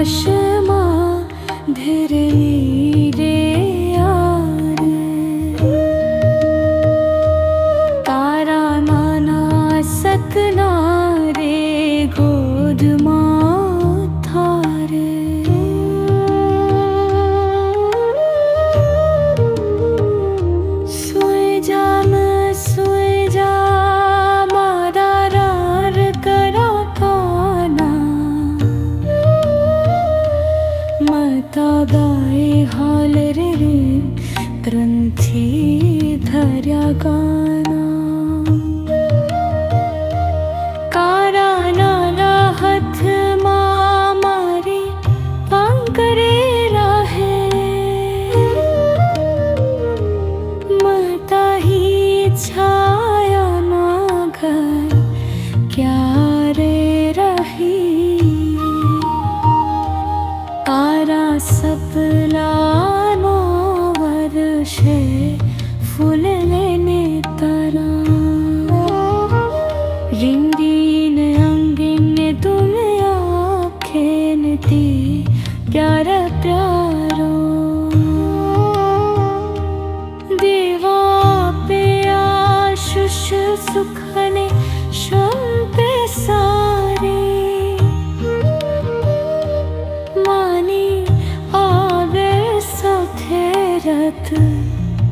可是 गाय हाले ग्रन्थि धर्या का फुलने तरा। रिङ्ग